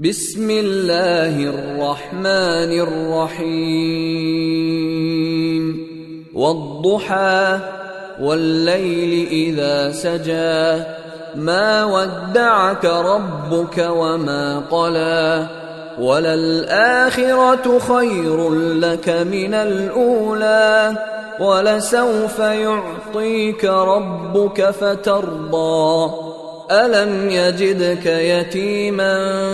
بسم الله الرحمن الرحيم. والضحى والليل إذا سجى. ما ودعك ربك وما قلى. وللآخرة خير لك من الأولى. ولسوف يعطيك ربك فترضى. ألم يجدك يتيما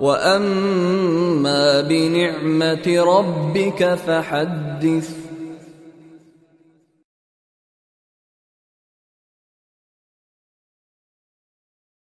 واما بنعمه ربك فحدث